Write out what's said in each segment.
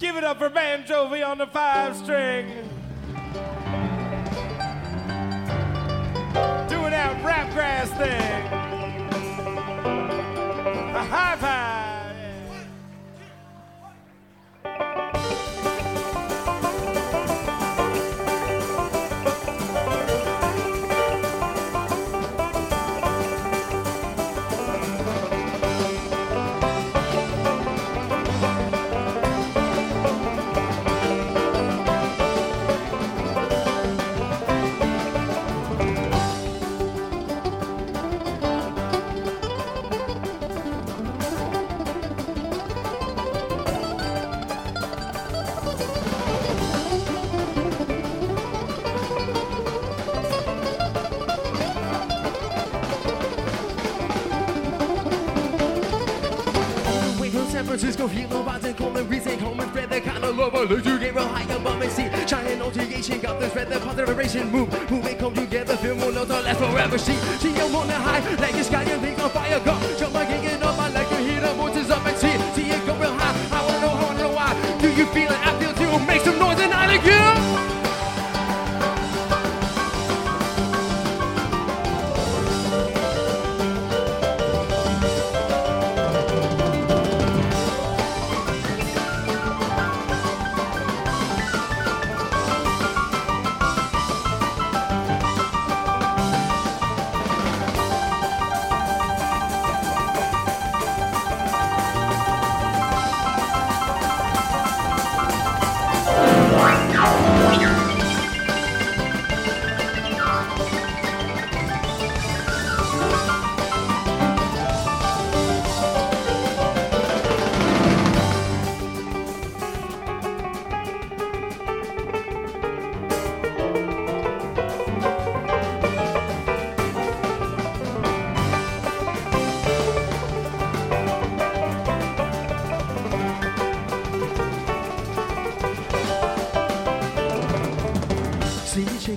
Give it up for Vann Jovi on the five string. Doing that rap grass thing. San Francisco, Hilo, Boston, Coleman, Reason, Coleman, Fred, the kind of lover, let you get real high above and see. Giant alteration, got this red, the positive vibration, move, move and come together, feel more love to last forever. See, see, you on the high, like the sky and things on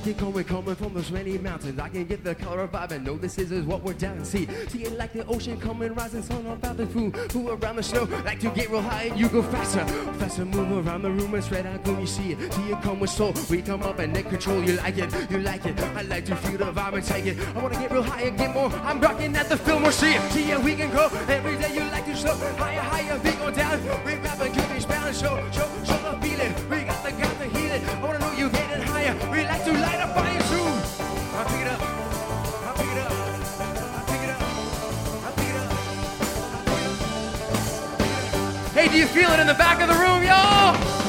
It going, coming from those many mountains. I can get the color vibe and know this is, what we're down. to See, see it like the ocean coming, rising sun on about the food. Who around the snow like to get real high and you go faster. Faster move around the room and spread out, go you see it. See it come with soul. We come up and then control. You like it, you like it. I like to feel the vibe and take it. I wanna get real high and get more. I'm rocking at the Fillmore. See it, see it, we can go. Every day you like to show. Higher, higher, we go down. We grab and it balance. Show, show, Hey, do you feel it in the back of the room, y'all?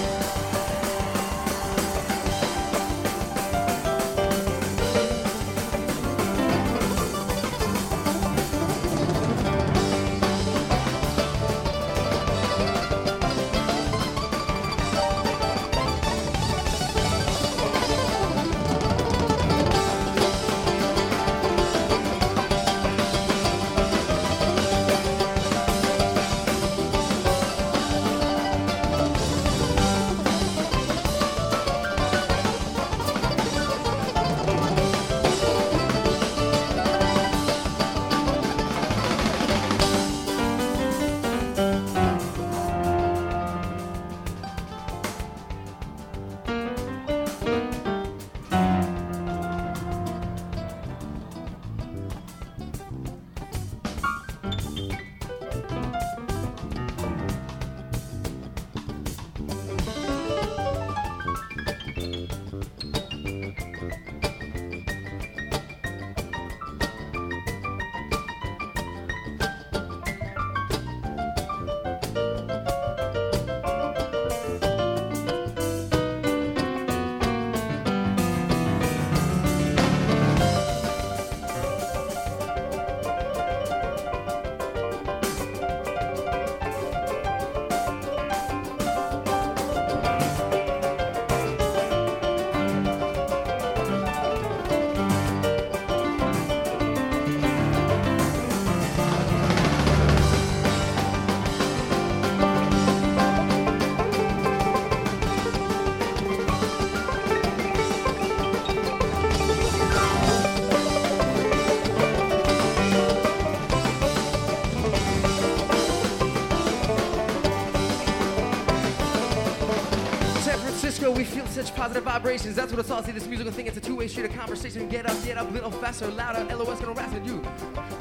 We feel such positive vibrations. That's what it's all. See, this musical thing, it's a two-way street of conversation. Get up, get up, little faster, louder. LOS gonna on you.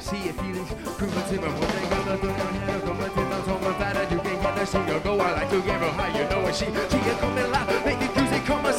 See your feelings, grooving to my what they gonna do. Your head up, teeth on top of that. You can get the singer go. I like to give her high, you know what she. She is coming loud, make the music come us.